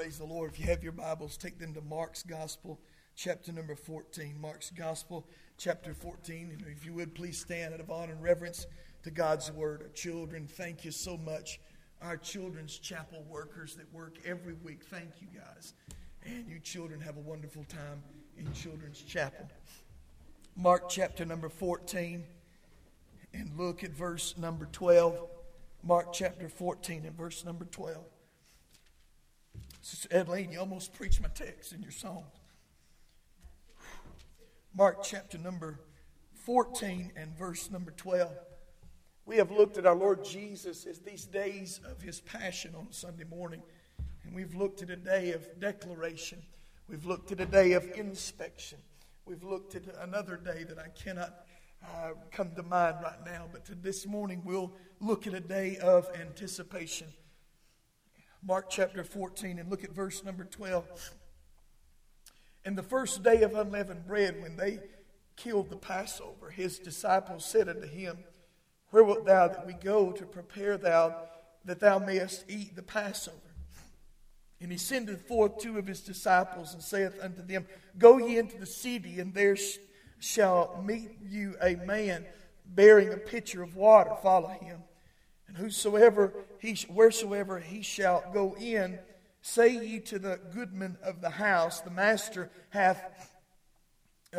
Praise the Lord. If you have your Bibles, take them to Mark's Gospel, chapter number 14. Mark's Gospel, chapter 14. And if you would, please stand out of honor and reverence to God's Word. Our children, thank you so much. Our children's chapel workers that work every week, thank you guys. And you children have a wonderful time in Children's Chapel. Mark chapter number 14, and look at verse number 12. Mark chapter 14 and verse number 12. Adeline, you almost preached my text in your song. Mark chapter number 14 and verse number 12. We have looked at our Lord Jesus as these days of his passion on Sunday morning. And we've looked at a day of declaration. We've looked at a day of inspection. We've looked at another day that I cannot uh, come to mind right now. But to this morning, we'll look at a day of anticipation. Mark chapter 14 and look at verse number 12. And the first day of unleavened bread, when they killed the Passover, his disciples said unto him, Where wilt thou that we go to prepare thou that thou mayest eat the Passover? And he sendeth forth two of his disciples and saith unto them, Go ye into the city, and there shall meet you a man bearing a pitcher of water. Follow him. And whosoever he, wheresoever he shall go in, say ye to the goodman of the house, the master hath, uh,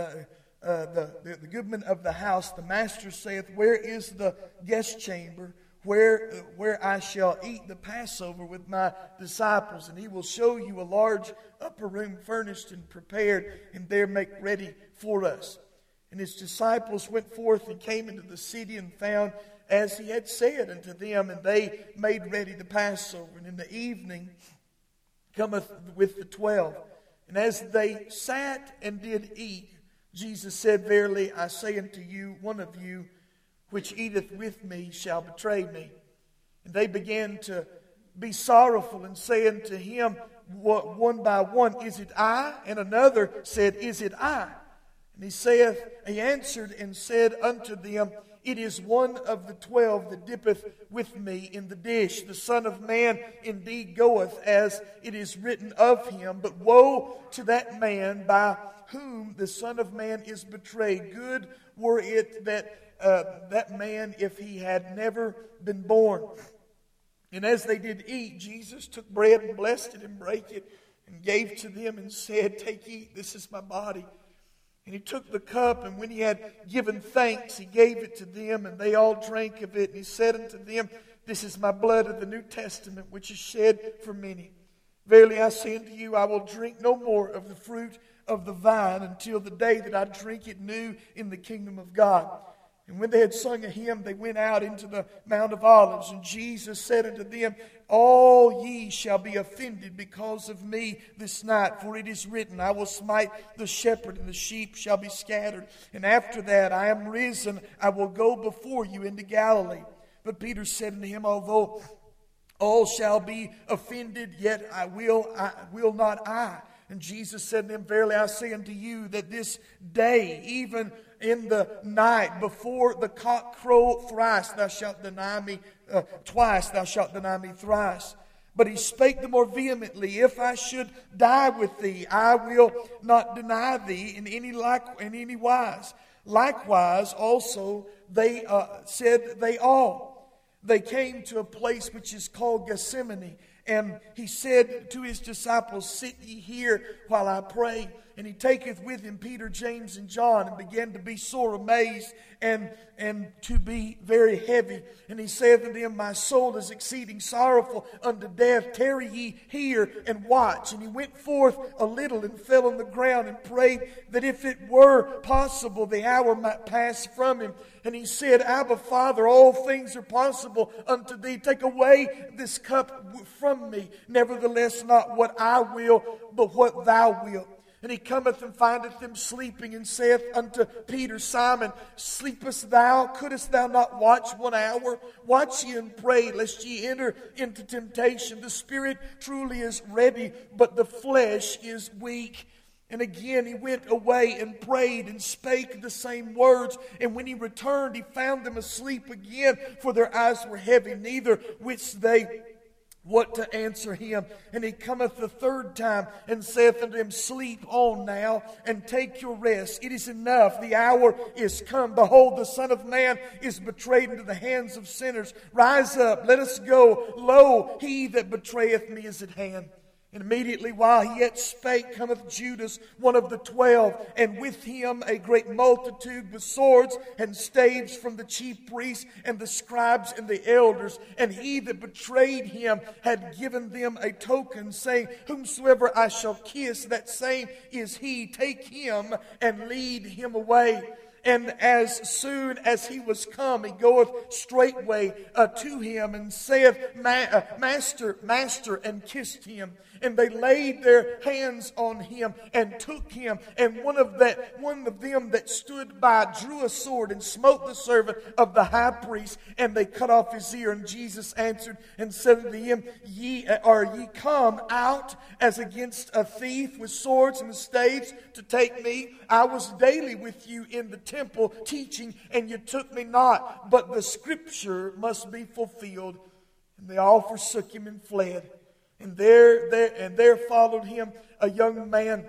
uh, the, the, the goodman of the house, the master saith, Where is the guest chamber? Where, where I shall eat the Passover with my disciples, and he will show you a large upper room furnished and prepared, and there make ready for us. And his disciples went forth and came into the city and found as he had said unto them, and they made ready the Passover. And in the evening cometh with the twelve. And as they sat and did eat, Jesus said, Verily I say unto you, one of you which eateth with me shall betray me. And they began to be sorrowful and say unto him, one by one, Is it I? And another said, Is it I? And he saith, He answered and said unto them, it is one of the twelve that dippeth with me in the dish. The Son of Man indeed goeth as it is written of him, but woe to that man by whom the Son of Man is betrayed. Good were it that uh, that man if he had never been born. And as they did eat, Jesus took bread and blessed it and brake it and gave to them and said, Take, eat, this is my body and he took the cup, and when he had given thanks, he gave it to them, and they all drank of it. And he said unto them, This is my blood of the New Testament, which is shed for many. Verily I say unto you, I will drink no more of the fruit of the vine until the day that I drink it new in the kingdom of God. And when they had sung a hymn, they went out into the Mount of Olives. And Jesus said unto them, All ye shall be offended because of me this night, for it is written, I will smite the shepherd, and the sheep shall be scattered. And after that I am risen, I will go before you into Galilee. But Peter said unto him, Although all shall be offended, yet I will, I will not I. And Jesus said to him, Verily I say unto you that this day, even in the night before the cock crow thrice thou shalt deny me uh, twice thou shalt deny me thrice. But he spake the more vehemently if i should die with thee i will not deny thee in any like in any wise. Likewise also they uh, said they all. They came to a place which is called gethsemane and he said to his disciples sit ye here while i pray and he taketh with him Peter, James, and John, and began to be sore amazed and, and to be very heavy. And he saith unto them, My soul is exceeding sorrowful unto death. Tarry ye here and watch. And he went forth a little and fell on the ground and prayed that if it were possible, the hour might pass from him. And he said, Abba, Father, all things are possible unto thee. Take away this cup from me. Nevertheless, not what I will, but what thou wilt. And he cometh and findeth them sleeping, and saith unto Peter, Simon, Sleepest thou? Couldst thou not watch one hour? Watch ye and pray, lest ye enter into temptation. The spirit truly is ready, but the flesh is weak. And again he went away and prayed and spake the same words. And when he returned, he found them asleep again, for their eyes were heavy, neither which they what to answer him. And he cometh the third time and saith unto him, Sleep on now and take your rest. It is enough. The hour is come. Behold, the Son of Man is betrayed into the hands of sinners. Rise up, let us go. Lo, he that betrayeth me is at hand. And immediately while he yet spake, cometh Judas, one of the twelve, and with him a great multitude with swords and staves from the chief priests and the scribes and the elders. And he that betrayed him had given them a token, saying, Whomsoever I shall kiss, that same is he. Take him and lead him away. And as soon as he was come, he goeth straightway uh, to him and saith, Ma- uh, Master, Master, and kissed him and they laid their hands on him and took him. And one of that, one of them that stood by drew a sword and smote the servant of the high priest, and they cut off his ear. And Jesus answered and said unto him, Ye uh, are ye come out as against a thief with swords and staves to take me? I was daily with you in the temple teaching, and you took me not. But the scripture must be fulfilled. And they all forsook him and fled. And there, there, and there followed him a young man,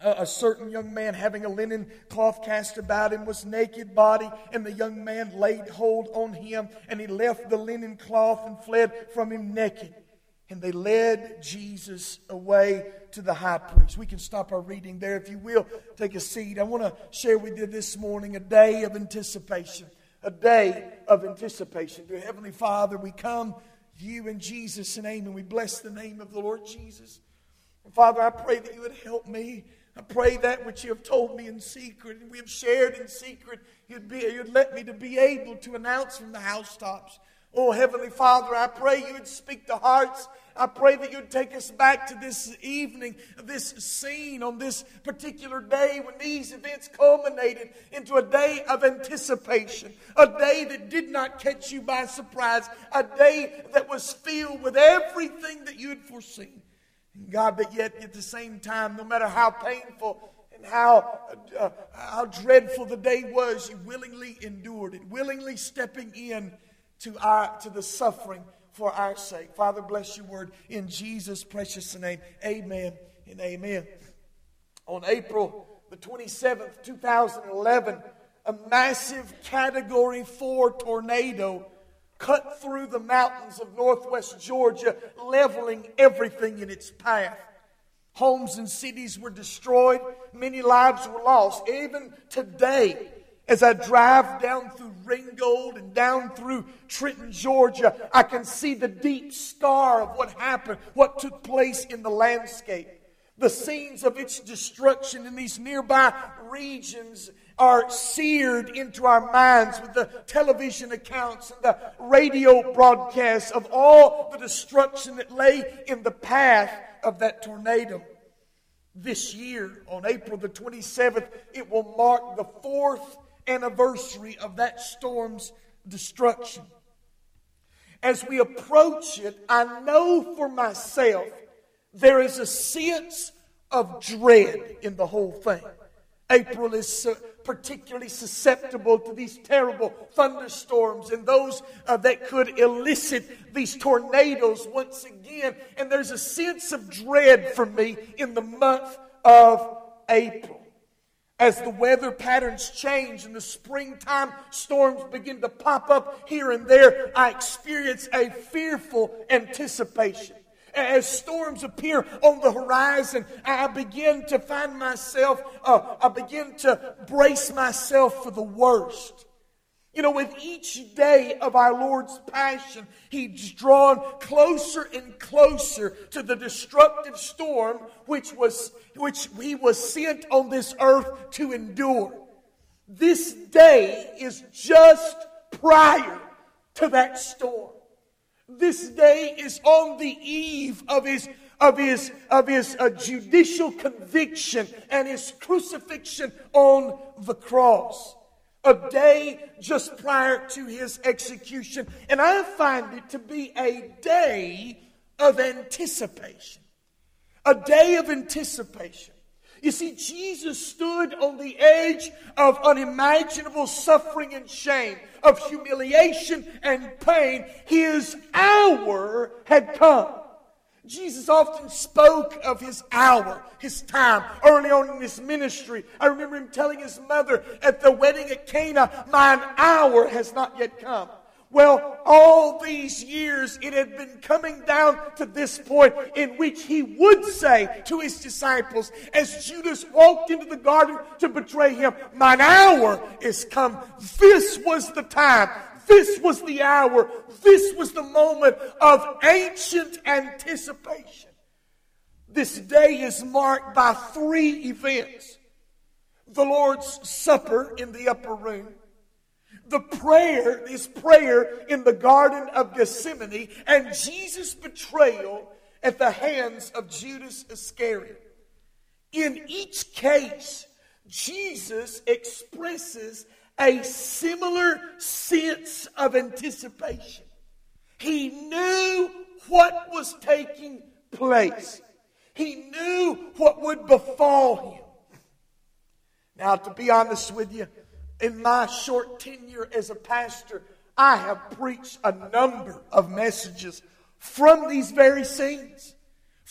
a, certain young man having a linen cloth cast about him, was naked body, and the young man laid hold on him, and he left the linen cloth and fled from him naked. And they led Jesus away to the high priest. We can stop our reading there if you will. Take a seat. I want to share with you this morning a day of anticipation. A day of anticipation. Dear Heavenly Father, we come you in Jesus' name, and we bless the name of the Lord Jesus. And Father, I pray that you would help me. I pray that which you have told me in secret and we have shared in secret, you'd, be, you'd let me to be able to announce from the housetops. Oh, Heavenly Father, I pray you would speak to hearts I pray that you'd take us back to this evening, this scene on this particular day when these events culminated into a day of anticipation, a day that did not catch you by surprise, a day that was filled with everything that you had foreseen. God, but yet at the same time, no matter how painful and how, uh, how dreadful the day was, you willingly endured it, willingly stepping in to, our, to the suffering for our sake. Father, bless your word in Jesus' precious name. Amen and amen. On April the 27th, 2011, a massive Category 4 tornado cut through the mountains of northwest Georgia, leveling everything in its path. Homes and cities were destroyed, many lives were lost. Even today, as I drive down through Ringgold and down through Trenton, Georgia, I can see the deep scar of what happened, what took place in the landscape. The scenes of its destruction in these nearby regions are seared into our minds with the television accounts and the radio broadcasts of all the destruction that lay in the path of that tornado. This year, on April the 27th, it will mark the fourth anniversary of that storm's destruction. As we approach it, I know for myself there is a sense of dread in the whole thing. April is particularly susceptible to these terrible thunderstorms and those uh, that could elicit these tornadoes once again. And there's a sense of dread for me in the month of April. As the weather patterns change and the springtime storms begin to pop up here and there, I experience a fearful anticipation. As storms appear on the horizon, I begin to find myself, uh, I begin to brace myself for the worst. You know, with each day of our Lord's passion, He's drawn closer and closer to the destructive storm which was which He was sent on this earth to endure. This day is just prior to that storm. This day is on the eve of His of his, of his uh, judicial conviction and his crucifixion on the cross a day just prior to his execution. And I find it to be a day of anticipation. A day of anticipation. You see, Jesus stood on the edge of unimaginable suffering and shame, of humiliation and pain. His hour had come. Jesus often spoke of his hour, his time, early on in his ministry. I remember him telling his mother at the wedding at Cana, Mine hour has not yet come. Well, all these years it had been coming down to this point in which he would say to his disciples, as Judas walked into the garden to betray him, Mine hour is come. This was the time. This was the hour. This was the moment of ancient anticipation. This day is marked by three events the Lord's Supper in the upper room, the prayer, this prayer in the Garden of Gethsemane, and Jesus' betrayal at the hands of Judas Iscariot. In each case, Jesus expresses a similar sense of anticipation. He knew what was taking place. He knew what would befall him. Now, to be honest with you, in my short tenure as a pastor, I have preached a number of messages from these very scenes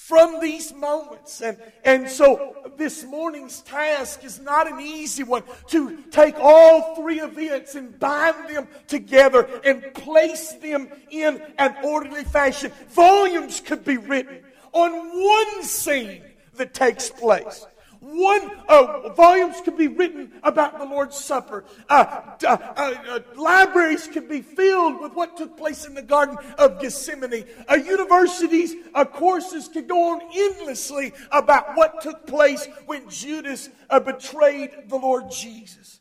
from these moments. And, and so this morning's task is not an easy one to take all three events and bind them together and place them in an orderly fashion. Volumes could be written on one scene that takes place. One uh, volumes could be written about the Lord's Supper. Uh, uh, uh, libraries could be filled with what took place in the Garden of Gethsemane. Uh, universities uh, courses could go on endlessly about what took place when Judas betrayed the Lord Jesus.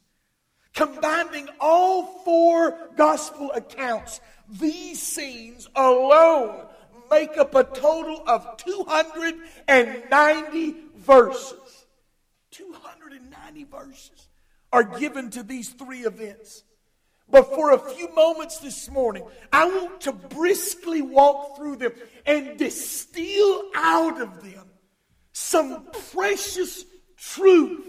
Combining all four gospel accounts, these scenes alone make up a total of 290 verses. 290 verses are given to these three events. But for a few moments this morning, I want to briskly walk through them and distill out of them some precious truth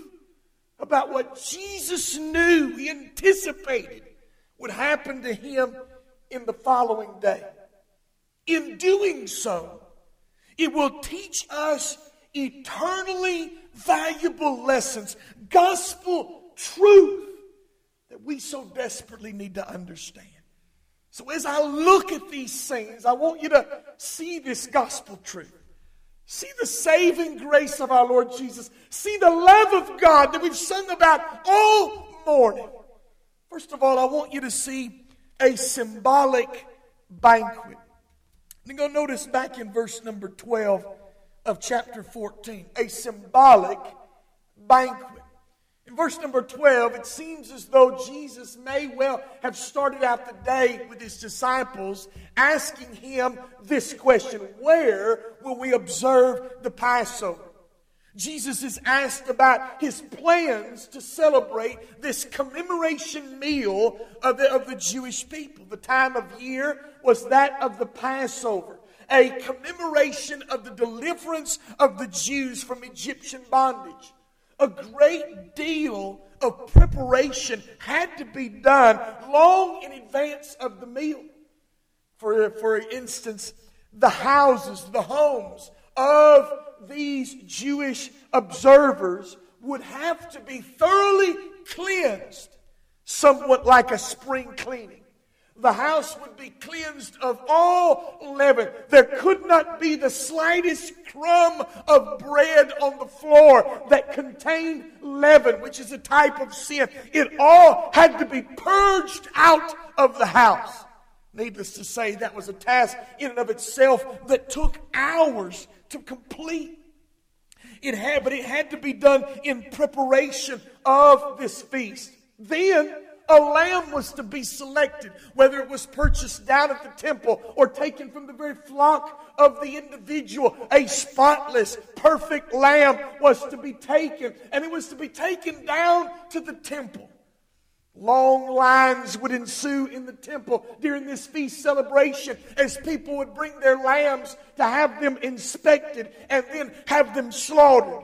about what Jesus knew, he anticipated would happen to him in the following day. In doing so, it will teach us eternally valuable lessons, gospel truth that we so desperately need to understand. So, as I look at these scenes, I want you to see this gospel truth. See the saving grace of our Lord Jesus. See the love of God that we've sung about all morning. First of all, I want you to see a symbolic banquet. And You're going to notice back in verse number 12 of chapter 14, a symbolic banquet. In verse number 12, it seems as though Jesus may well have started out the day with his disciples asking him this question Where will we observe the Passover? Jesus is asked about his plans to celebrate this commemoration meal of the, of the Jewish people. The time of year was that of the Passover a commemoration of the deliverance of the Jews from Egyptian bondage. A great deal of preparation had to be done long in advance of the meal. For, for instance, the houses, the homes of these Jewish observers would have to be thoroughly cleansed, somewhat like a spring cleaning the house would be cleansed of all leaven. There could not be the slightest crumb of bread on the floor that contained leaven, which is a type of sin. It all had to be purged out of the house. Needless to say, that was a task in and of itself that took hours to complete. It had, but it had to be done in preparation of this feast. Then a lamb was to be selected, whether it was purchased down at the temple or taken from the very flock of the individual. A spotless, perfect lamb was to be taken, and it was to be taken down to the temple. Long lines would ensue in the temple during this feast celebration as people would bring their lambs to have them inspected and then have them slaughtered.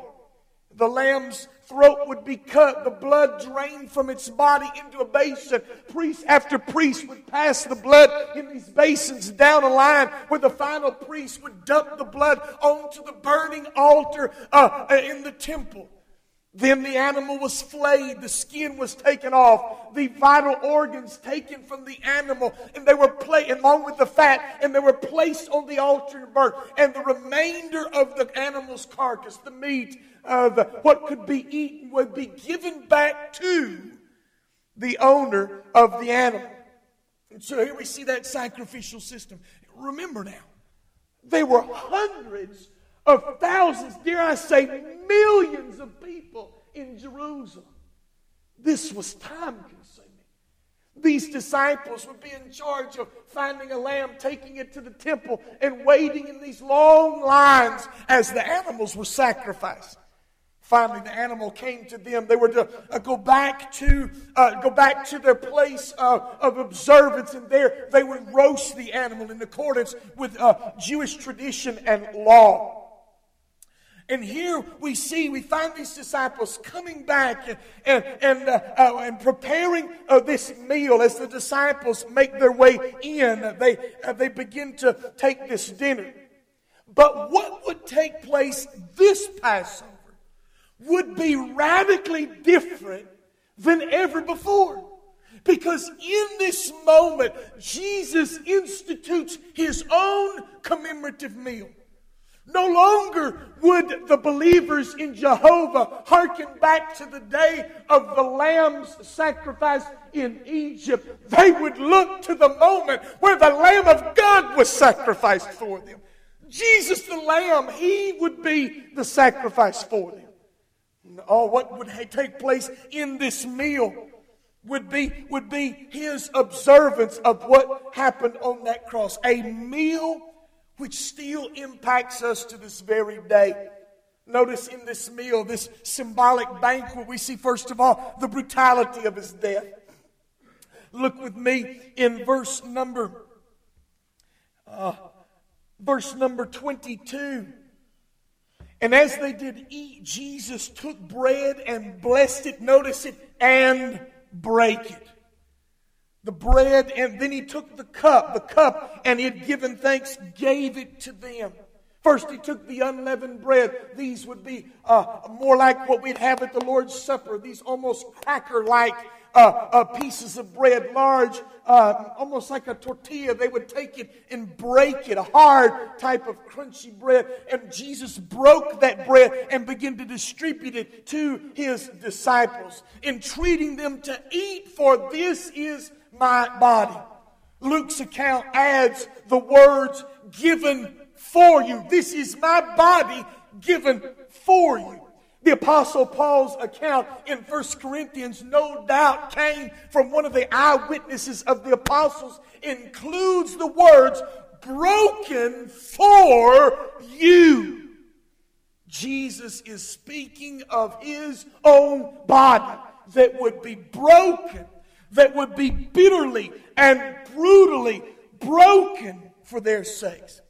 The lamb's throat would be cut, the blood drained from its body into a basin. Priest after priest would pass the blood in these basins down a line where the final priest would dump the blood onto the burning altar uh, in the temple. Then the animal was flayed, the skin was taken off, the vital organs taken from the animal, and they were placed along with the fat, and they were placed on the altar and burnt. And the remainder of the animal's carcass, the meat, of what could be eaten, would be given back to the owner of the animal. And so here we see that sacrificial system. Remember now, there were hundreds of thousands, dare I say, millions of people in Jerusalem. This was time consuming. These disciples would be in charge of finding a lamb, taking it to the temple, and waiting in these long lines as the animals were sacrificed. Finally, the animal came to them. They were to uh, go back to uh, go back to their place of, of observance, and there they would roast the animal in accordance with uh, Jewish tradition and law. And here we see, we find these disciples coming back and, and, uh, uh, and preparing uh, this meal as the disciples make their way in. They, uh, they begin to take this dinner. But what would take place this Passover would be radically different than ever before. Because in this moment, Jesus institutes his own commemorative meal. No longer would the believers in Jehovah hearken back to the day of the lamb's sacrifice in Egypt. They would look to the moment where the Lamb of God was sacrificed for them. Jesus the Lamb, He would be the sacrifice for them. Oh, what would take place in this meal would be, would be His observance of what happened on that cross. A meal which still impacts us to this very day. Notice in this meal, this symbolic banquet, we see first of all the brutality of his death. Look with me in verse number uh, verse number 22. And as they did eat, Jesus took bread and blessed it, notice it, and break it the bread, and then he took the cup, the cup, and he had given thanks, gave it to them. First, he took the unleavened bread. These would be uh, more like what we'd have at the Lord's Supper, these almost cracker like uh, uh, pieces of bread, large, uh, almost like a tortilla. They would take it and break it, a hard type of crunchy bread. And Jesus broke that bread and began to distribute it to his disciples, entreating them to eat, for this is my body. Luke's account adds the words given for you. This is my body given for you. The apostle Paul's account in 1 Corinthians no doubt came from one of the eyewitnesses of the apostles, includes the words broken for you. Jesus is speaking of his own body that would be broken that would be bitterly and brutally broken for their sakes.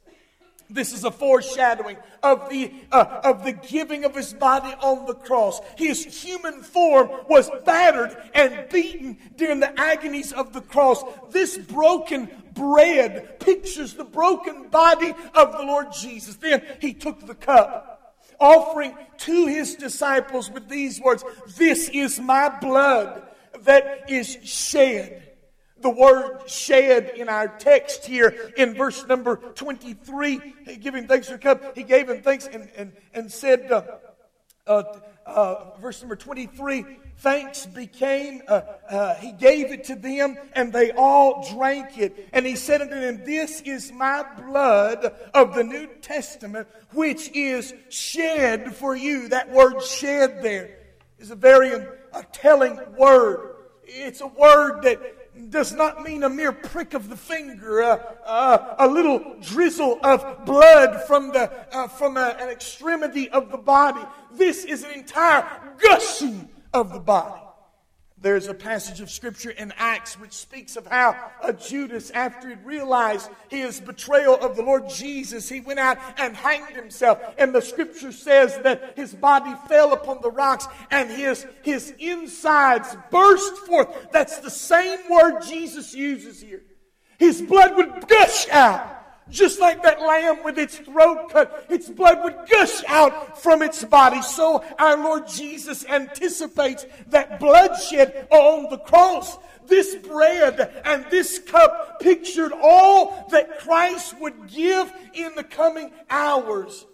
This is a foreshadowing of the, uh, of the giving of his body on the cross. His human form was battered and beaten during the agonies of the cross. This broken bread pictures the broken body of the Lord Jesus. Then he took the cup, offering to his disciples with these words This is my blood that is shed. The word shed in our text here in verse number 23, he gave him thanks for the cup. He gave him thanks and, and, and said, uh, uh, uh, verse number 23, thanks became, uh, uh, he gave it to them and they all drank it. And he said unto them, This is my blood of the New Testament, which is shed for you. That word shed there is a very a telling word. It's a word that does not mean a mere prick of the finger, uh, uh, a little drizzle of blood from, the, uh, from a, an extremity of the body. This is an entire gushing of the body. There's a passage of scripture in Acts which speaks of how a Judas, after he realized his betrayal of the Lord Jesus, he went out and hanged himself. And the scripture says that his body fell upon the rocks and his, his insides burst forth. That's the same word Jesus uses here. His blood would gush out. Just like that lamb with its throat cut, its blood would gush out from its body. So our Lord Jesus anticipates that bloodshed on the cross. This bread and this cup pictured all that Christ would give in the coming hours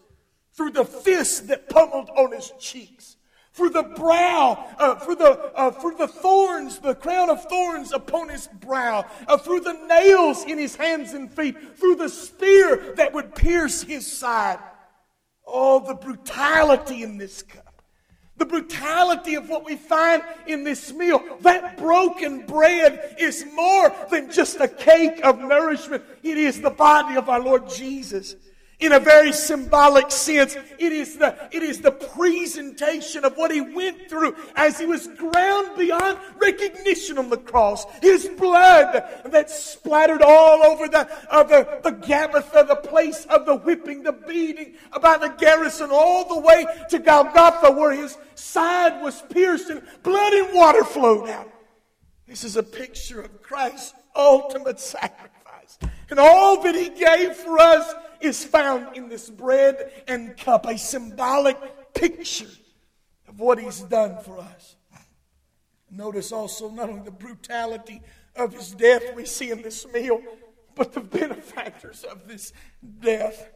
through the fist that pummeled on his cheeks for the brow, uh, for the uh, for the thorns, the crown of thorns upon his brow, uh, through the nails in his hands and feet, through the spear that would pierce his side. Oh, the brutality in this cup, the brutality of what we find in this meal. That broken bread is more than just a cake of nourishment. It is the body of our Lord Jesus in a very symbolic sense. It is the, it is the presentation of what he went through as he was ground beyond recognition on the cross. His blood that splattered all over the, uh, the, the Gabbatha, the place of the whipping, the beating, about the garrison, all the way to Golgotha where his side was pierced and blood and water flowed out. This is a picture of Christ's ultimate sacrifice. And all that he gave for us is found in this bread and cup, a symbolic picture of what he's done for us. Notice also not only the brutality of his death we see in this meal, but the benefactors of this death.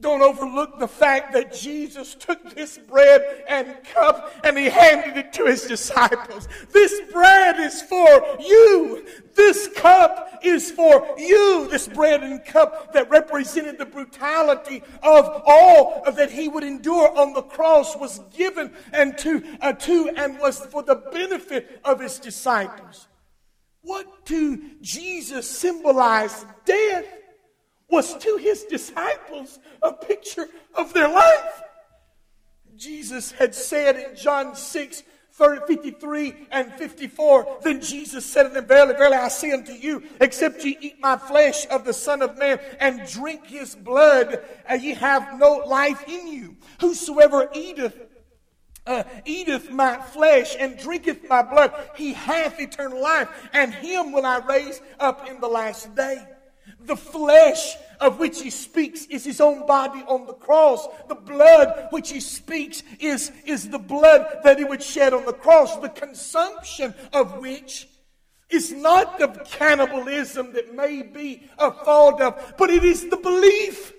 Don't overlook the fact that Jesus took this bread and cup and he handed it to his disciples. This bread is for you. This cup is for you. This bread and cup that represented the brutality of all that he would endure on the cross was given and to, uh, to and was for the benefit of his disciples. What to Jesus symbolize death? Was to his disciples a picture of their life. Jesus had said in John 6, 30, 53 and 54, then Jesus said unto them, Verily, verily, I say unto you, except ye eat my flesh of the Son of Man and drink his blood, uh, ye have no life in you. Whosoever eateth uh, eateth my flesh and drinketh my blood, he hath eternal life, and him will I raise up in the last day. The flesh of which he speaks is his own body on the cross. The blood which he speaks is, is the blood that he would shed on the cross. The consumption of which is not the cannibalism that may be a thought of, but it is the belief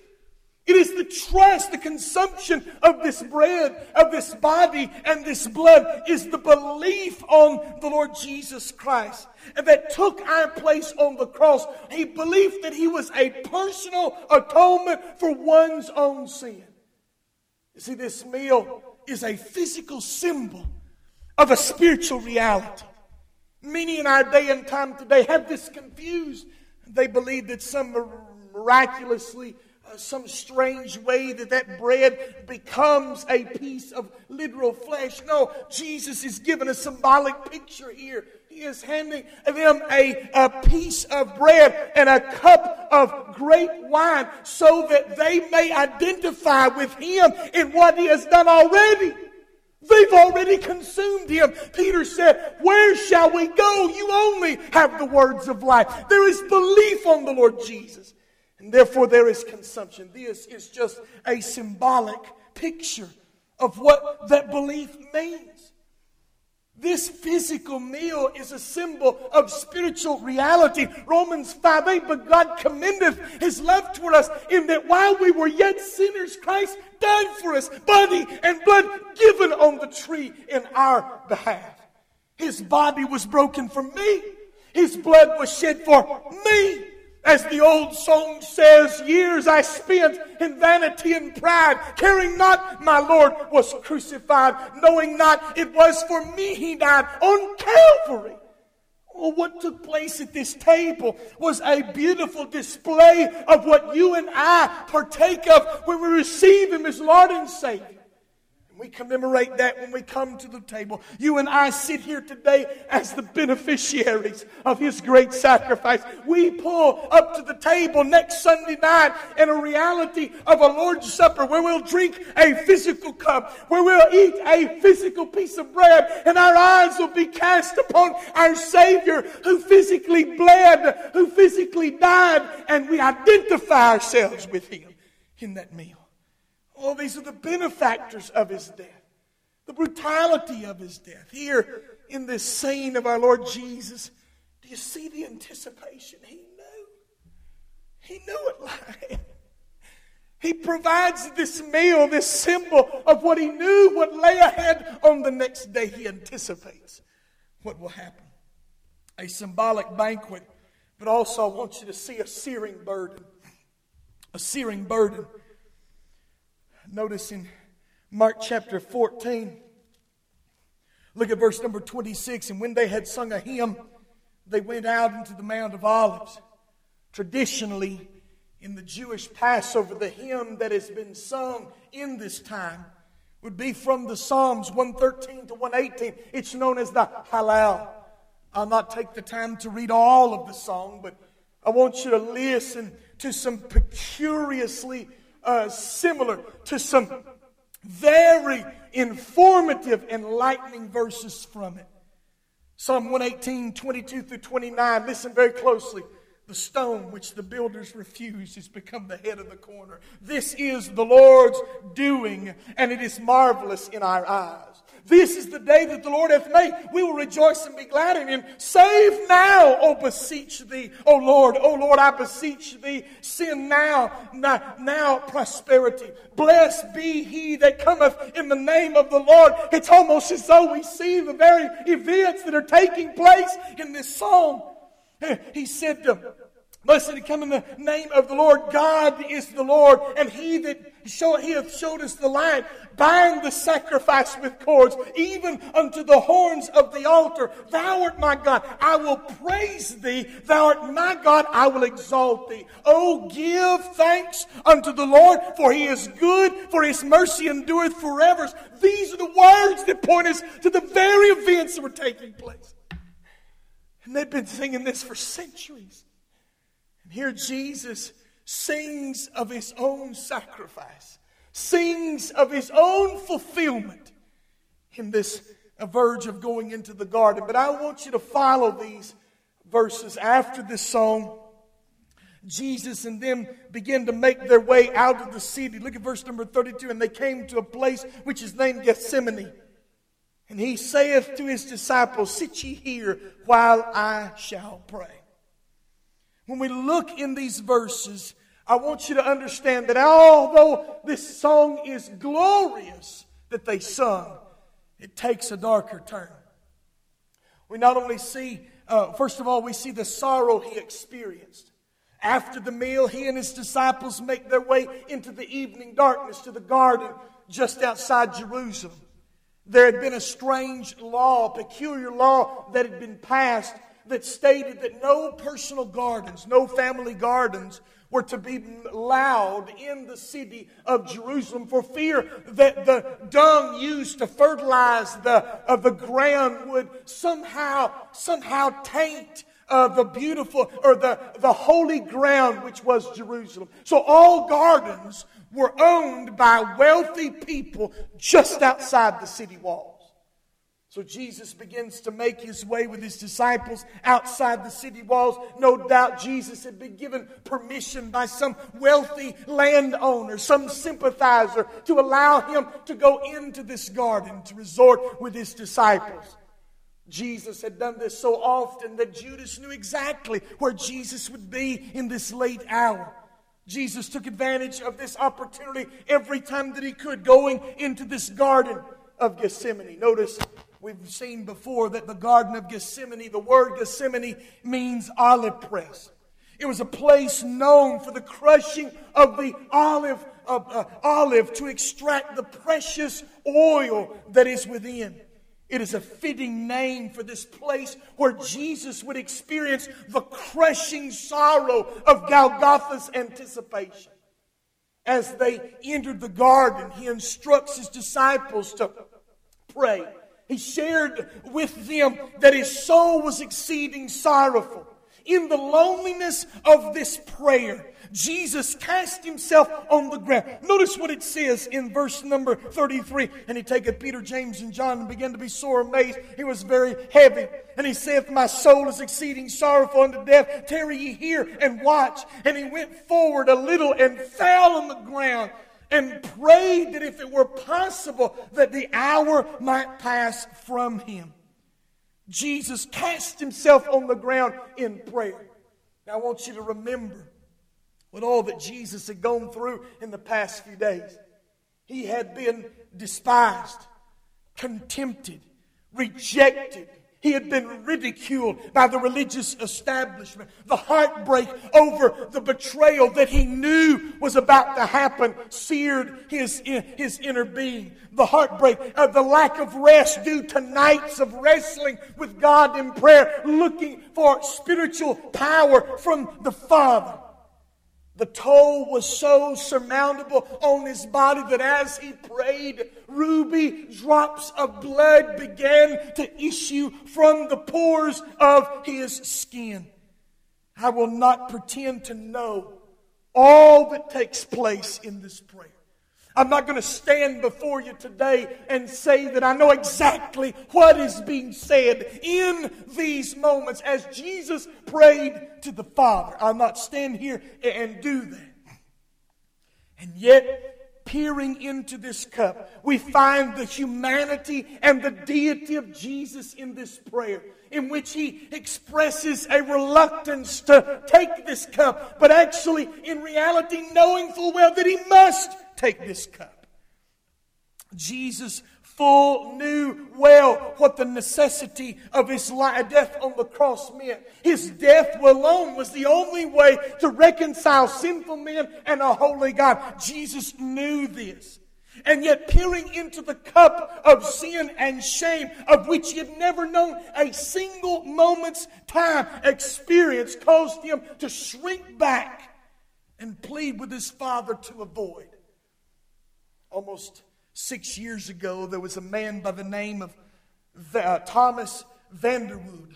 it is the trust, the consumption of this bread, of this body, and this blood is the belief on the Lord Jesus Christ and that took our place on the cross. He believed that he was a personal atonement for one's own sin. You see, this meal is a physical symbol of a spiritual reality. Many in our day and time today have this confused. They believe that some miraculously Uh, some strange way that that bread becomes a piece of literal flesh. No, Jesus is giving a symbolic picture here. He is handing them a, a piece of bread and a cup of great wine so that they may identify with Him in what He has done already. They've already consumed him. Peter said, Where shall we go? You only have the words of life. There is belief on the Lord Jesus. And therefore, there is consumption. This is just a symbolic picture of what that belief means. This physical meal is a symbol of spiritual reality. Romans 5 8, but God commendeth his love toward us in that while we were yet sinners, Christ died for us, body and blood given on the tree in our behalf. His body was broken for me, his blood was shed for me. As the old song says, years I spent in vanity and pride, caring not my Lord was crucified, knowing not it was for me he died on Calvary. Well, what took place at this table was a beautiful display of what you and I partake of when we receive Him as Lord and Savior. We commemorate that when we come to the table. You and I sit here today as the beneficiaries of His great sacrifice. We pull up to the table next Sunday night in a reality of a Lord's Supper where we'll drink a physical cup, where we'll eat a physical piece of bread, and our eyes will be cast upon our Savior who physically bled, who physically died, and we identify ourselves with Him in that meal. Oh, these are the benefactors of his death, the brutality of his death. Here in this scene of our Lord Jesus, do you see the anticipation? He knew. He knew it lied. He provides this meal, this symbol of what he knew would lay ahead on the next day. He anticipates what will happen. A symbolic banquet, but also I want you to see a searing burden. A searing burden. Notice in Mark chapter 14, look at verse number 26. And when they had sung a hymn, they went out into the Mount of Olives. Traditionally, in the Jewish Passover, the hymn that has been sung in this time would be from the Psalms 113 to 118. It's known as the Hallel. I'll not take the time to read all of the song, but I want you to listen to some peculiarly uh, similar to some very informative, enlightening verses from it. Psalm 118, 22 through 29. Listen very closely. The stone which the builders refused has become the head of the corner. This is the Lord's doing, and it is marvelous in our eyes. This is the day that the Lord hath made. We will rejoice and be glad in him. Save now, O beseech thee, O Lord. O Lord, I beseech thee. Send now, now, now prosperity. Blessed be he that cometh in the name of the Lord. It's almost as though we see the very events that are taking place in this psalm. He said to Blessed to come in the name of the Lord. God is the Lord, and He that show, He hath showed us the line. Bind the sacrifice with cords, even unto the horns of the altar. Thou art my God. I will praise thee. Thou art my God. I will exalt thee. Oh, give thanks unto the Lord, for He is good, for His mercy endureth forever. These are the words that point us to the very events that were taking place. And they've been singing this for centuries. And here Jesus sings of his own sacrifice, sings of his own fulfillment in this verge of going into the garden. But I want you to follow these verses after this song. Jesus and them begin to make their way out of the city. Look at verse number 32. And they came to a place which is named Gethsemane. And he saith to his disciples, Sit ye here while I shall pray. When we look in these verses, I want you to understand that although this song is glorious that they sung, it takes a darker turn. We not only see, uh, first of all, we see the sorrow he experienced. After the meal, he and his disciples make their way into the evening darkness to the garden just outside Jerusalem. There had been a strange law, a peculiar law that had been passed that stated that no personal gardens, no family gardens were to be allowed in the city of Jerusalem for fear that the dung used to fertilize the, uh, the ground would somehow, somehow taint uh, the beautiful or the, the holy ground which was Jerusalem. So all gardens were owned by wealthy people just outside the city walls. So Jesus begins to make his way with his disciples outside the city walls. No doubt Jesus had been given permission by some wealthy landowner, some sympathizer, to allow him to go into this garden to resort with his disciples. Jesus had done this so often that Judas knew exactly where Jesus would be in this late hour. Jesus took advantage of this opportunity every time that he could, going into this garden of Gethsemane. Notice We've seen before that the Garden of Gethsemane, the word Gethsemane means olive press. It was a place known for the crushing of the olive, uh, olive to extract the precious oil that is within. It is a fitting name for this place where Jesus would experience the crushing sorrow of Golgotha's anticipation. as they entered the garden, he instructs his disciples to pray. He shared with them that his soul was exceeding sorrowful. In the loneliness of this prayer, Jesus cast himself on the ground. Notice what it says in verse number 33. And he taketh Peter, James, and John and began to be sore amazed. He was very heavy. And he saith, My soul is exceeding sorrowful unto death. Tarry ye here and watch. And he went forward a little and fell on the ground and prayed that if it were possible that the hour might pass from him. Jesus cast himself on the ground in prayer. Now I want you to remember what all that Jesus had gone through in the past few days. He had been despised, contempted, rejected, he had been ridiculed by the religious establishment. The heartbreak over the betrayal that he knew was about to happen seared his, his inner being. The heartbreak of the lack of rest due to nights of wrestling with God in prayer, looking for spiritual power from the Father. The toll was so surmountable on his body that as he prayed, ruby drops of blood began to issue from the pores of his skin. I will not pretend to know all that takes place in this prayer. I'm not going to stand before you today and say that I know exactly what is being said in these moments as Jesus prayed to the Father. I'll not stand here and do that. And yet, peering into this cup, we find the humanity and the deity of Jesus in this prayer in which he expresses a reluctance to take this cup, but actually, in reality, knowing full well that he must take this cup. Jesus full knew well what the necessity of his life, death on the cross meant. His death alone was the only way to reconcile sinful men and a holy God. Jesus knew this. And yet, peering into the cup of sin and shame, of which he had never known a single moment's time experience, caused him to shrink back and plead with his father to avoid almost six years ago, there was a man by the name of uh, Thomas Vanderwood.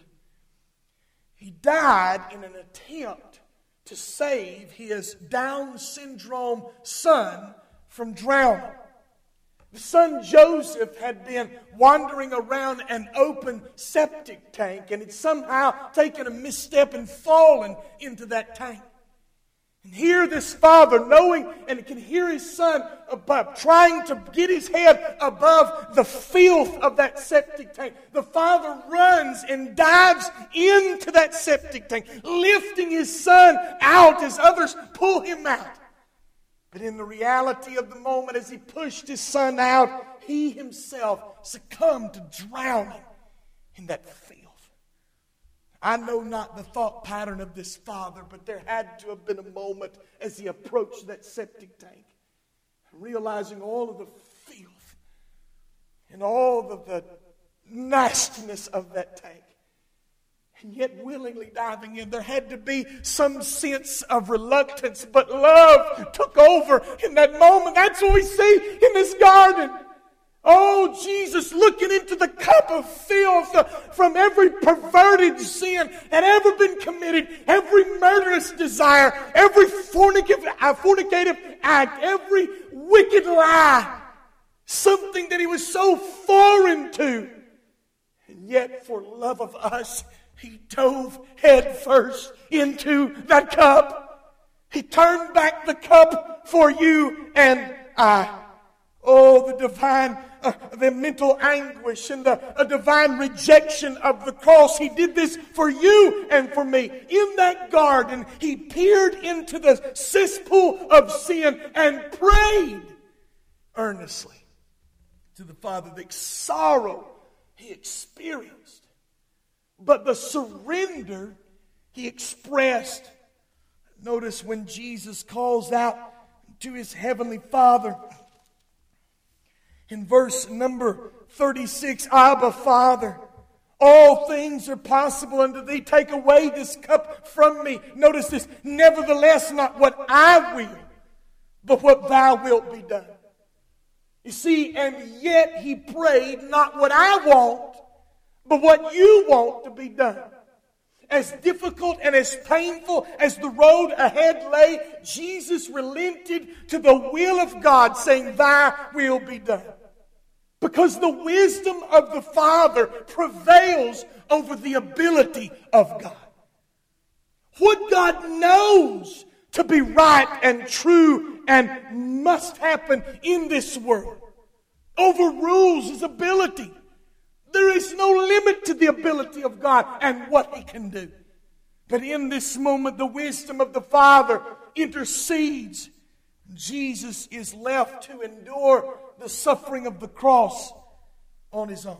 He died in an attempt to save his Down syndrome son from drowning. The son Joseph had been wandering around an open septic tank and had somehow taken a misstep and fallen into that tank. And hear this father knowing and can hear his son above, trying to get his head above the filth of that septic tank. The father runs and dives into that septic tank, lifting his son out as others pull him out. But in the reality of the moment, as he pushed his son out, he himself succumbed to drowning in that I know not the thought pattern of this father, but there had to have been a moment as he approached that septic tank, realizing all of the filth and all of the nastiness of that tank. And yet, willingly diving in, there had to be some sense of reluctance, but love took over in that moment. That's what we see in this garden. Oh, Jesus, looking into the cup of filth from every perverted sin that ever been committed, every murderous desire, every fornicative, uh, fornicative act, every wicked lie, something that he was so foreign to. And yet, for love of us, he dove headfirst into that cup. He turned back the cup for you and I. The divine uh, the mental anguish and the a divine rejection of the cross. He did this for you and for me. In that garden, he peered into the cesspool of sin and prayed earnestly to the Father the sorrow he experienced, but the surrender he expressed. Notice when Jesus calls out to his heavenly Father, in verse number 36, Abba, Father, all things are possible unto thee. Take away this cup from me. Notice this. Nevertheless, not what I will, but what thou wilt be done. You see, and yet he prayed not what I want, but what you want to be done. As difficult and as painful as the road ahead lay, Jesus relented to the will of God, saying, Thy will be done. Because the wisdom of the Father prevails over the ability of God. What God knows to be right and true and must happen in this world overrules his ability. There is no limit to the ability of God and what he can do. But in this moment, the wisdom of the Father intercedes. Jesus is left to endure the suffering of the cross on his own.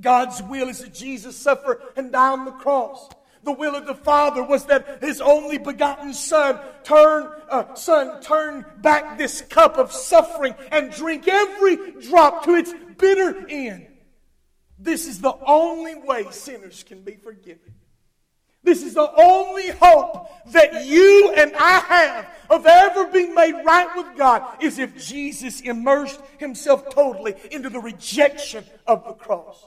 God's will is that Jesus suffer and die on the cross. The will of the Father was that His only begotten Son turn, uh, Son turn back this cup of suffering and drink every drop to its bitter end. This is the only way sinners can be forgiven. This is the only hope that you and I have of ever being made right with God is if Jesus immersed himself totally into the rejection of the cross.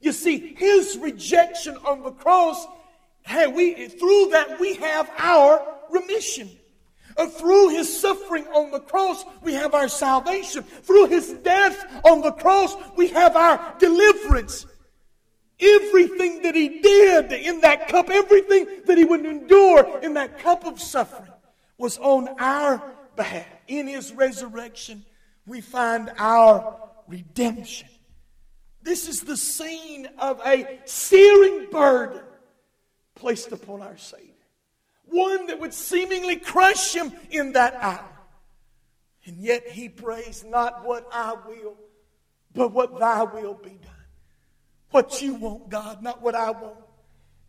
You see, his rejection on the cross Hey, we, through that, we have our remission. And through his suffering on the cross, we have our salvation. Through his death on the cross, we have our deliverance. Everything that he did in that cup, everything that he would endure in that cup of suffering was on our behalf. In his resurrection, we find our redemption. This is the scene of a searing burden placed upon our Savior. One that would seemingly crush him in that hour. And yet he prays, Not what I will, but what thy will be done. What you want, God, not what I want.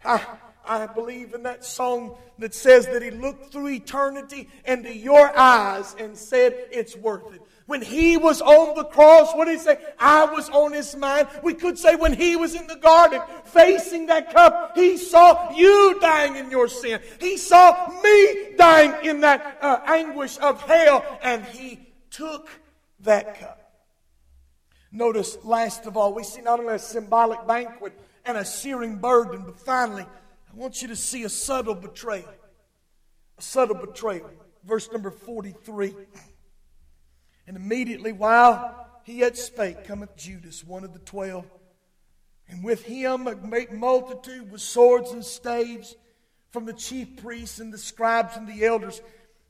I, I believe in that song that says that he looked through eternity into your eyes and said, It's worth it. When he was on the cross, what did he say? I was on his mind. We could say when he was in the garden facing that cup, he saw you dying in your sin. He saw me dying in that uh, anguish of hell, and he took that cup. Notice, last of all, we see not only a symbolic banquet and a searing burden, but finally, I want you to see a subtle betrayal. A subtle betrayal. Verse number 43. And immediately while he yet spake, cometh Judas, one of the twelve, and with him a great multitude with swords and staves from the chief priests and the scribes and the elders.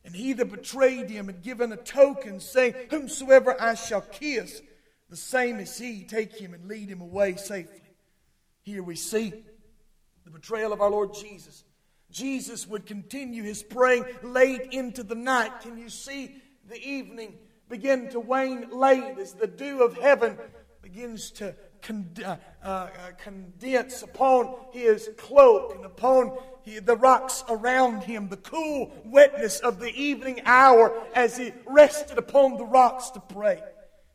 And he that betrayed him had given a token, saying, Whomsoever I shall kiss, the same is he. Take him and lead him away safely. Here we see the betrayal of our Lord Jesus. Jesus would continue his praying late into the night. Can you see the evening begin to wane late as the dew of heaven begins to uh, uh, condense upon his cloak and upon the rocks around him, the cool wetness of the evening hour as he rested upon the rocks to pray.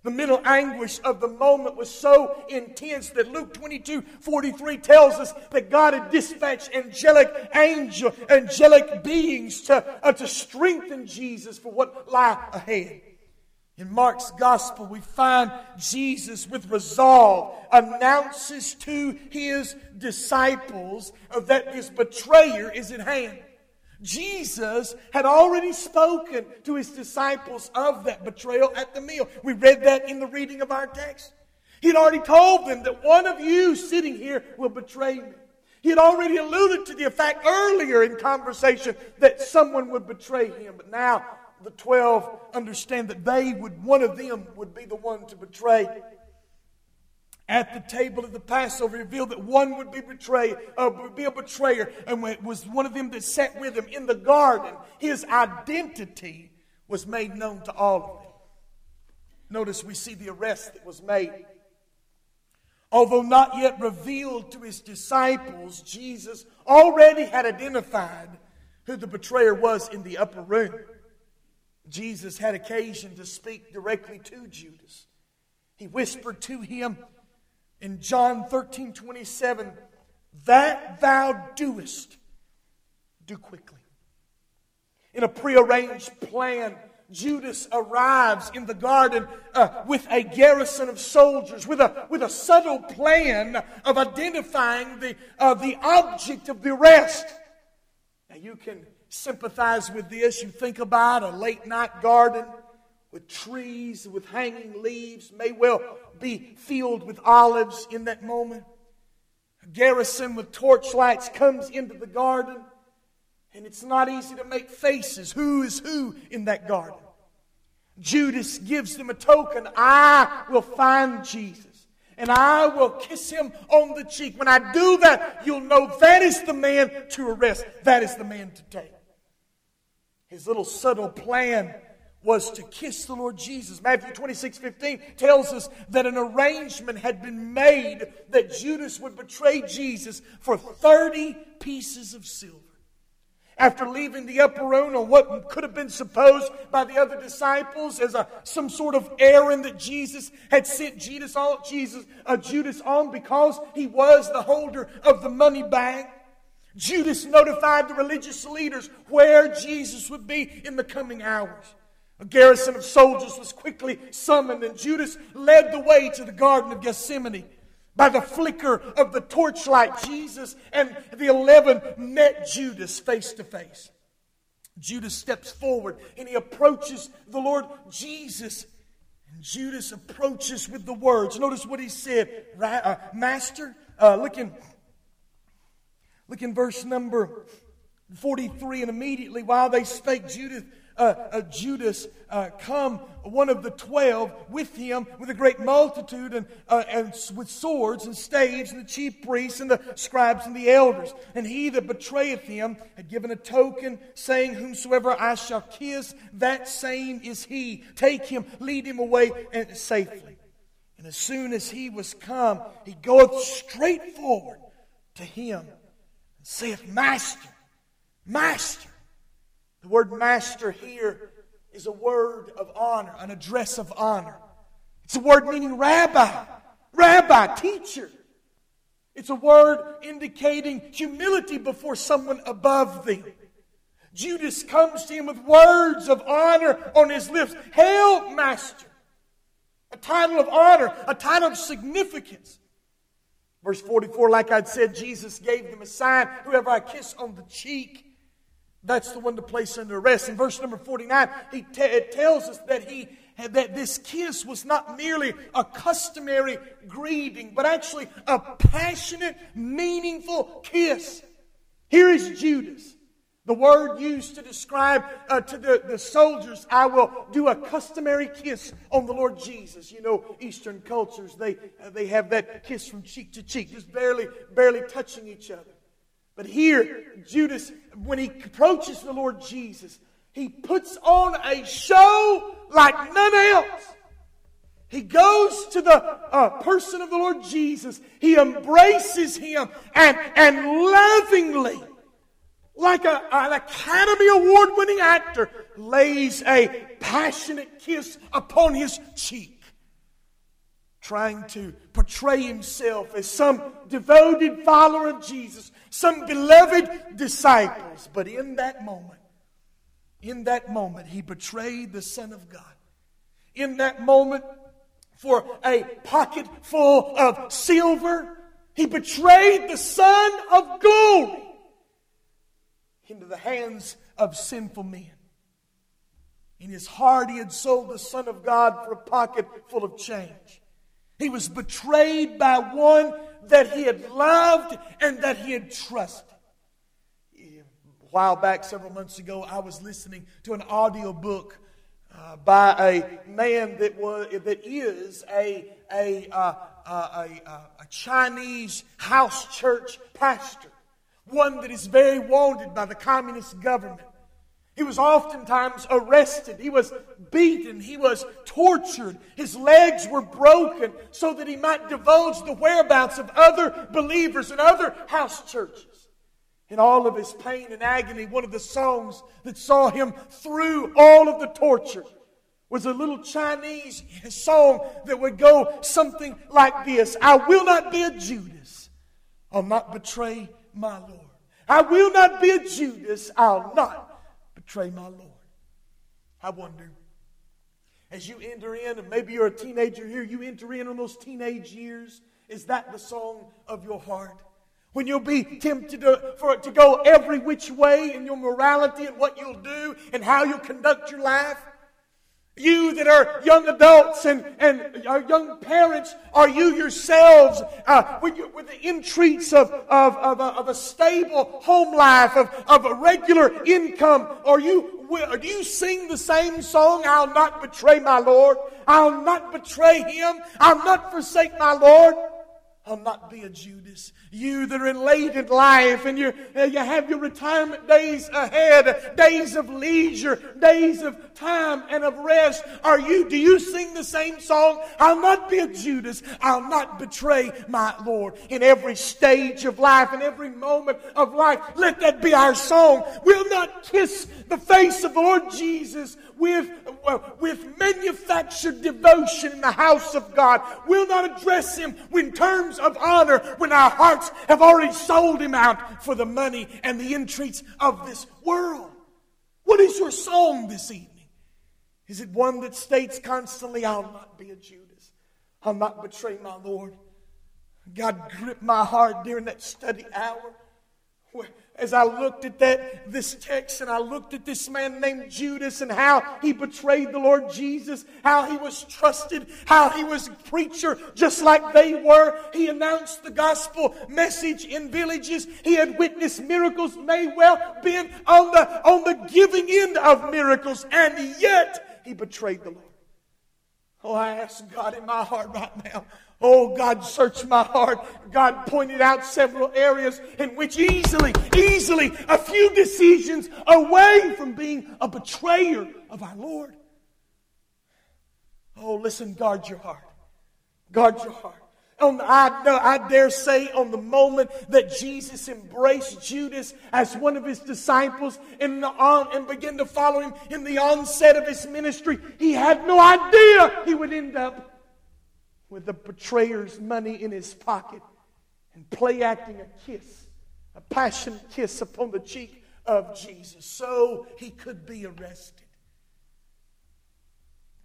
The mental anguish of the moment was so intense that Luke 22 43 tells us that God had dispatched angelic angel, angelic beings to, uh, to strengthen Jesus for what lie ahead. In Mark's gospel, we find Jesus with resolve announces to his disciples of that his betrayer is at hand. Jesus had already spoken to his disciples of that betrayal at the meal. We read that in the reading of our text. He had already told them that one of you sitting here will betray me. He had already alluded to the fact earlier in conversation that someone would betray him. But now the 12 understand that they would, one of them would be the one to betray. At the table of the Passover, revealed that one would be betrayed, uh, would be a betrayer, and it was one of them that sat with him in the garden. His identity was made known to all of them. Notice we see the arrest that was made. Although not yet revealed to his disciples, Jesus already had identified who the betrayer was in the upper room. Jesus had occasion to speak directly to Judas. He whispered to him in John 13 27, That thou doest, do quickly. In a prearranged plan Judas arrives in the garden uh, with a garrison of soldiers, with a, with a subtle plan of identifying the, uh, the object of the arrest. Now, you can sympathize with this. You think about a late night garden with trees, with hanging leaves, may well be filled with olives in that moment. A garrison with torchlights comes into the garden, and it's not easy to make faces. Who is who in that garden? Judas gives them a token I will find Jesus and I will kiss him on the cheek. When I do that, you'll know that is the man to arrest, that is the man to take. His little subtle plan was to kiss the Lord Jesus. Matthew 26 15 tells us that an arrangement had been made that Judas would betray Jesus for 30 pieces of silver. After leaving the upper room on what could have been supposed by the other disciples as a, some sort of errand that Jesus had sent Jesus Jesus, uh, Judas on because he was the holder of the money bag. Judas notified the religious leaders where Jesus would be in the coming hours. A garrison of soldiers was quickly summoned, and Judas led the way to the Garden of Gethsemane. By the flicker of the torchlight, Jesus and the eleven met Judas face to face. Judas steps forward and he approaches the Lord Jesus. And Judas approaches with the words. Notice what he said, uh, Master. Uh, look in Look in verse number 43. And immediately while they spake, Judith, uh, uh, Judas uh, come, one of the twelve, with him with a great multitude and, uh, and with swords and staves, and the chief priests and the scribes and the elders. And he that betrayeth him had given a token, saying, Whomsoever I shall kiss, that same is he. Take him, lead him away and safely. And as soon as he was come, he goeth straight forward to him saith, Master, Master. The word master here is a word of honor, an address of honor. It's a word meaning rabbi, rabbi, teacher. It's a word indicating humility before someone above thee. Judas comes to him with words of honor on his lips. Hail, Master! A title of honor, a title of significance. Verse 44, like I'd said, Jesus gave them a sign whoever I kiss on the cheek, that's the one to place under arrest. In verse number 49, he t- it tells us that he that this kiss was not merely a customary greeting, but actually a passionate, meaningful kiss. Here is Judas. The word used to describe uh, to the, the soldiers, I will do a customary kiss on the Lord Jesus. You know, Eastern cultures, they, uh, they have that kiss from cheek to cheek, just barely, barely touching each other. But here, Judas, when he approaches the Lord Jesus, he puts on a show like none else. He goes to the uh, person of the Lord Jesus. He embraces him and, and lovingly like a, an Academy Award winning actor, lays a passionate kiss upon his cheek, trying to portray himself as some devoted follower of Jesus, some beloved disciples. But in that moment, in that moment, he betrayed the Son of God. In that moment, for a pocket full of silver, he betrayed the Son of glory into the hands of sinful men. In his heart, he had sold the Son of God for a pocket full of change. He was betrayed by one that he had loved and that he had trusted. A while back, several months ago, I was listening to an audio book uh, by a man that was that is a a, uh, uh, a, a Chinese house church pastor one that is very wanted by the communist government. He was oftentimes arrested. He was beaten. He was tortured. His legs were broken so that he might divulge the whereabouts of other believers in other house churches. In all of his pain and agony, one of the songs that saw him through all of the torture was a little Chinese song that would go something like this I will not be a Judas. I'll not betray my Lord. I will not be a Judas. I'll not betray my Lord. I wonder As you enter in, and maybe you're a teenager here, you enter in on those teenage years. Is that the song of your heart? When you'll be tempted to, for it to go every which way in your morality and what you'll do and how you'll conduct your life? You that are young adults and, and are young parents, are you yourselves uh, with, with the entreats of, of, of, a, of a stable home life, of, of a regular income? Are you, do you sing the same song, I'll not betray my Lord? I'll not betray him. I'll not forsake my Lord. I'll not be a Judas. You that are late in life and you, uh, you have your retirement days ahead, days of leisure, days of time and of rest. Are you, do you sing the same song? I'll not be a Judas. I'll not betray my Lord. In every stage of life, in every moment of life, let that be our song. We'll not kiss the face of the Lord Jesus with, with manufactured devotion in the house of God. We'll not address Him in terms of honor when our hearts have already sold Him out for the money and the entreats of this world. What is your song this evening? Is it one that states constantly, I'll not be a Judas, I'll not betray my Lord? God gripped my heart during that study hour as I looked at that this text and I looked at this man named Judas and how he betrayed the Lord Jesus, how he was trusted, how he was a preacher just like they were. He announced the gospel message in villages. He had witnessed miracles, may well been on the on the giving end of miracles, and yet he betrayed the Lord. Oh, I ask God in my heart right now, Oh, God search my heart. God pointed out several areas in which easily, easily, a few decisions away from being a betrayer of our Lord. Oh, listen, guard your heart. Guard your heart. On, I, I dare say, on the moment that Jesus embraced Judas as one of his disciples on, and began to follow him in the onset of his ministry, he had no idea he would end up with the betrayer's money in his pocket and play acting a kiss, a passionate kiss upon the cheek of Jesus so he could be arrested.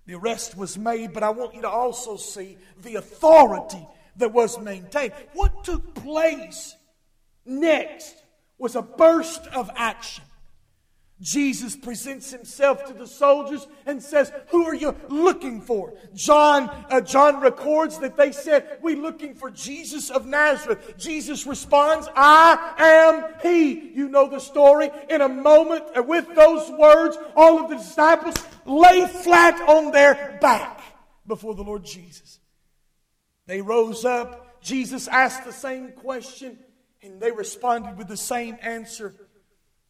The arrest was made, but I want you to also see the authority that was maintained. What took place next was a burst of action. Jesus presents himself to the soldiers and says, Who are you looking for? John, uh, John records that they said, We're looking for Jesus of Nazareth. Jesus responds, I am he. You know the story. In a moment, uh, with those words, all of the disciples lay flat on their back before the Lord Jesus. They rose up. Jesus asked the same question, and they responded with the same answer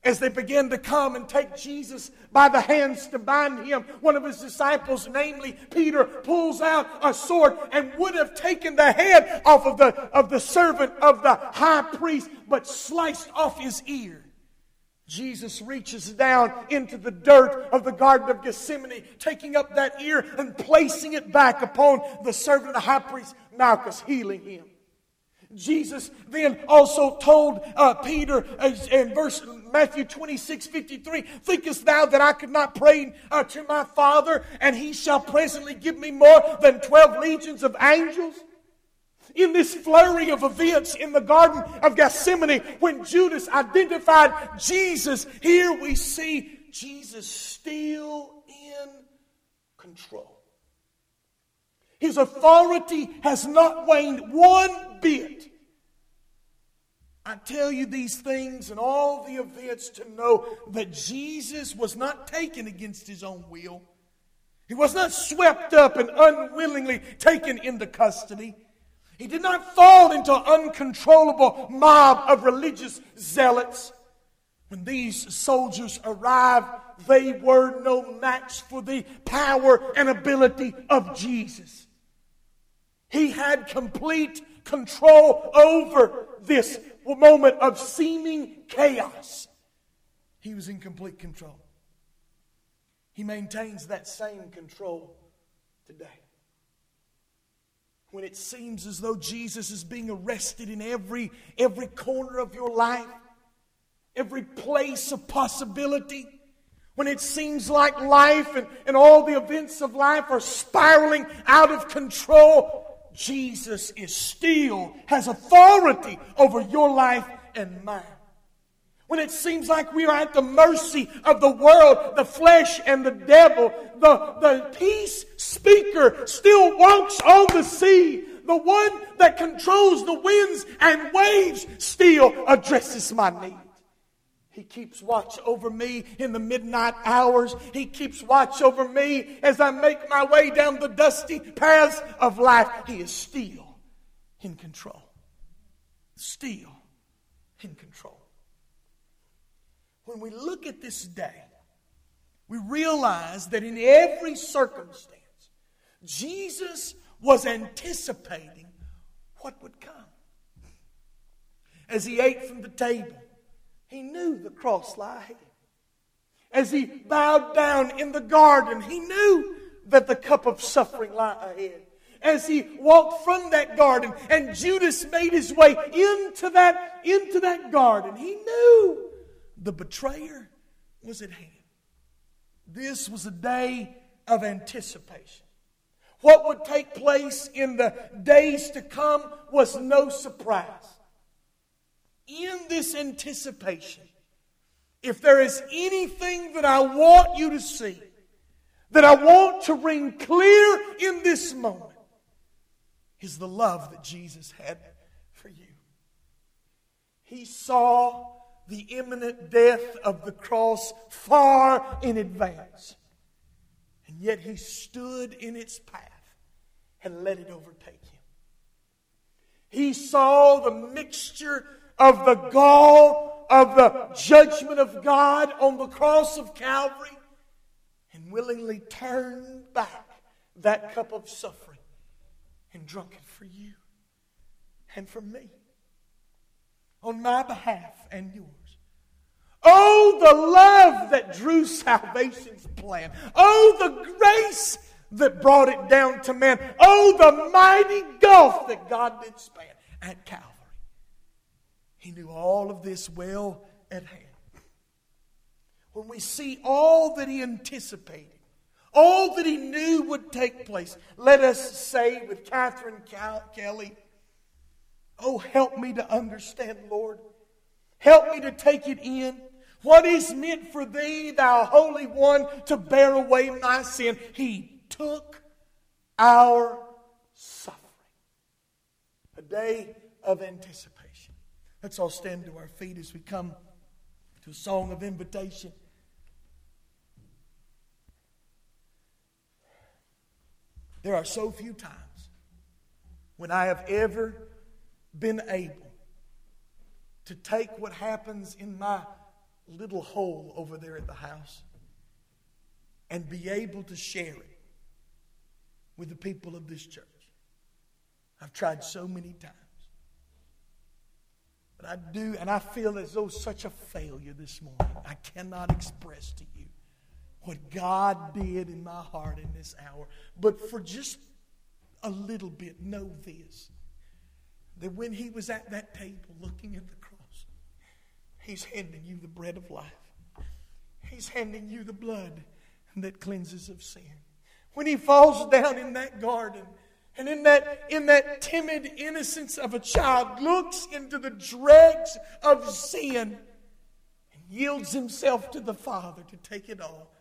as they began to come and take Jesus by the hands to bind him, one of his disciples, namely Peter, pulls out a sword and would have taken the head off of the, of the servant of the high priest, but sliced off his ear. Jesus reaches down into the dirt of the Garden of Gethsemane, taking up that ear and placing it back upon the servant of the high priest, Malchus, healing him. Jesus then also told uh, Peter uh, in verse Matthew 26, 53, Thinkest thou that I could not pray uh, to my Father, and he shall presently give me more than 12 legions of angels? In this flurry of events in the Garden of Gethsemane, when Judas identified Jesus, here we see Jesus still in control. His authority has not waned one bit. I tell you these things and all the events to know that Jesus was not taken against his own will. He was not swept up and unwillingly taken into custody. He did not fall into uncontrollable mob of religious zealots. When these soldiers arrived, they were no match for the power and ability of Jesus. He had complete control over this moment of seeming chaos. He was in complete control. He maintains that same control today. When it seems as though Jesus is being arrested in every, every corner of your life, every place of possibility, when it seems like life and, and all the events of life are spiraling out of control, Jesus is still, has authority over your life and mine. When it seems like we are at the mercy of the world, the flesh, and the devil, the, the peace speaker still walks on the sea. The one that controls the winds and waves still addresses my need. He keeps watch over me in the midnight hours. He keeps watch over me as I make my way down the dusty paths of life. He is still in control. Still in control. When we look at this day, we realize that in every circumstance, Jesus was anticipating what would come. As he ate from the table, he knew the cross lay ahead. As he bowed down in the garden, he knew that the cup of suffering lay ahead. As he walked from that garden and Judas made his way into that, into that garden, he knew the betrayer was at hand. This was a day of anticipation. What would take place in the days to come was no surprise in this anticipation, if there is anything that I want you to see, that I want to ring clear in this moment, is the love that Jesus had for you. He saw the imminent death of the cross far in advance. And yet he stood in its path and let it overtake him. He saw the mixture of the gall of the judgment of God on the cross of Calvary and willingly turned back that cup of suffering and drunk it for you and for me on my behalf and yours. Oh, the love that drew salvation's plan. Oh, the grace that brought it down to man. Oh, the mighty gulf that God did span at Calvary. He knew all of this well at hand. When we see all that he anticipated, all that he knew would take place, let us say with Catherine Kelly, Oh, help me to understand, Lord. Help me to take it in. What is meant for thee, thou Holy One, to bear away my sin? He took our suffering. A day of anticipation. Let's all stand to our feet as we come to a song of invitation. There are so few times when I have ever been able to take what happens in my little hole over there at the house and be able to share it with the people of this church. I've tried so many times. But I do, and I feel as though such a failure this morning. I cannot express to you what God did in my heart in this hour. But for just a little bit, know this that when He was at that table looking at the cross, He's handing you the bread of life, He's handing you the blood that cleanses of sin. When He falls down in that garden, and in that, in that timid innocence of a child, looks into the dregs of sin and yields himself to the Father to take it all.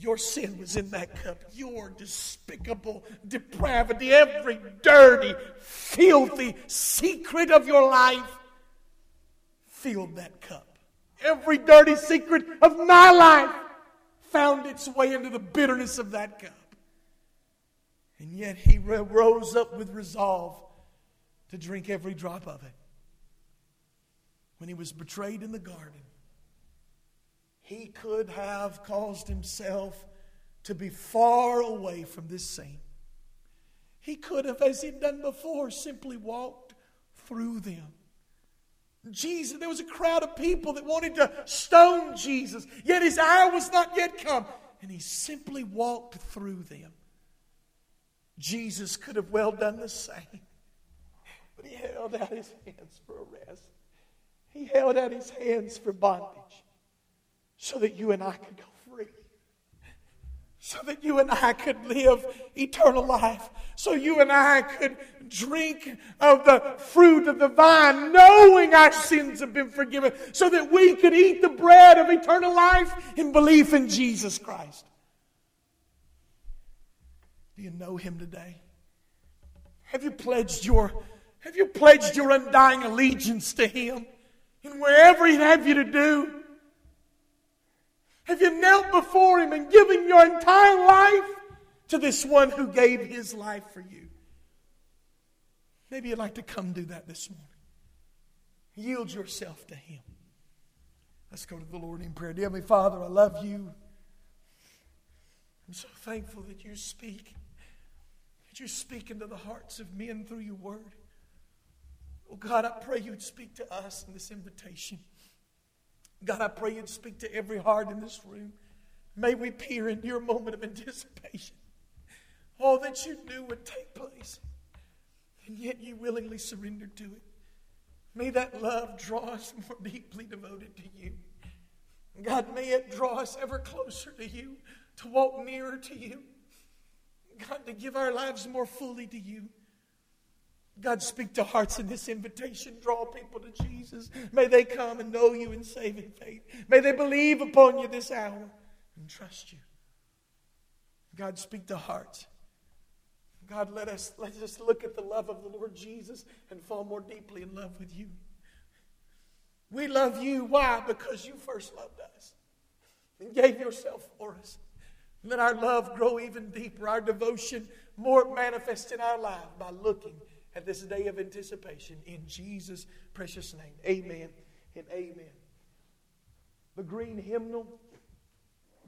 Your sin was in that cup. Your despicable depravity, every dirty, filthy secret of your life filled that cup. Every dirty secret of my life found its way into the bitterness of that cup. And yet he rose up with resolve to drink every drop of it. When he was betrayed in the garden, he could have caused himself to be far away from this scene. He could have, as he'd done before, simply walked through them. Jesus, there was a crowd of people that wanted to stone Jesus, yet his hour was not yet come. And he simply walked through them. Jesus could have well done the same. But he held out his hands for arrest. He held out his hands for bondage. So that you and I could go free. So that you and I could live eternal life. So you and I could drink of the fruit of the vine, knowing our sins have been forgiven. So that we could eat the bread of eternal life in belief in Jesus Christ. Do you know him today? Have you pledged your have you pledged your undying allegiance to him? And wherever he'd have you to do, have you knelt before him and given your entire life to this one who gave his life for you? Maybe you'd like to come do that this morning. Yield yourself to him. Let's go to the Lord in prayer. Dear Heavenly Father, I love you. I'm so thankful that you speak. That you speak into the hearts of men through your word. Oh God, I pray you'd speak to us in this invitation. God, I pray you'd speak to every heart in this room. May we peer into your moment of anticipation. All that you knew would take place, and yet you willingly surrendered to it. May that love draw us more deeply devoted to you. God, may it draw us ever closer to you, to walk nearer to you. God, to give our lives more fully to you. God, speak to hearts in this invitation. Draw people to Jesus. May they come and know you in saving faith. May they believe upon you this hour and trust you. God, speak to hearts. God, let us, let us look at the love of the Lord Jesus and fall more deeply in love with you. We love you. Why? Because you first loved us and gave yourself for us. Let our love grow even deeper, our devotion more manifest in our life by looking at this day of anticipation in Jesus' precious name. Amen and amen. The green hymnal,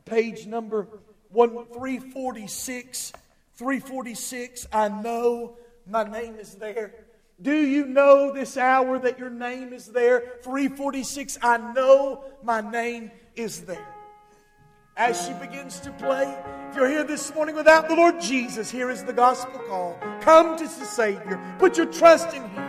page number one, 346. 346. I know my name is there. Do you know this hour that your name is there? 346. I know my name is there. As she begins to play, if you're here this morning without the Lord Jesus, here is the gospel call. Come to the Savior. Put your trust in Him.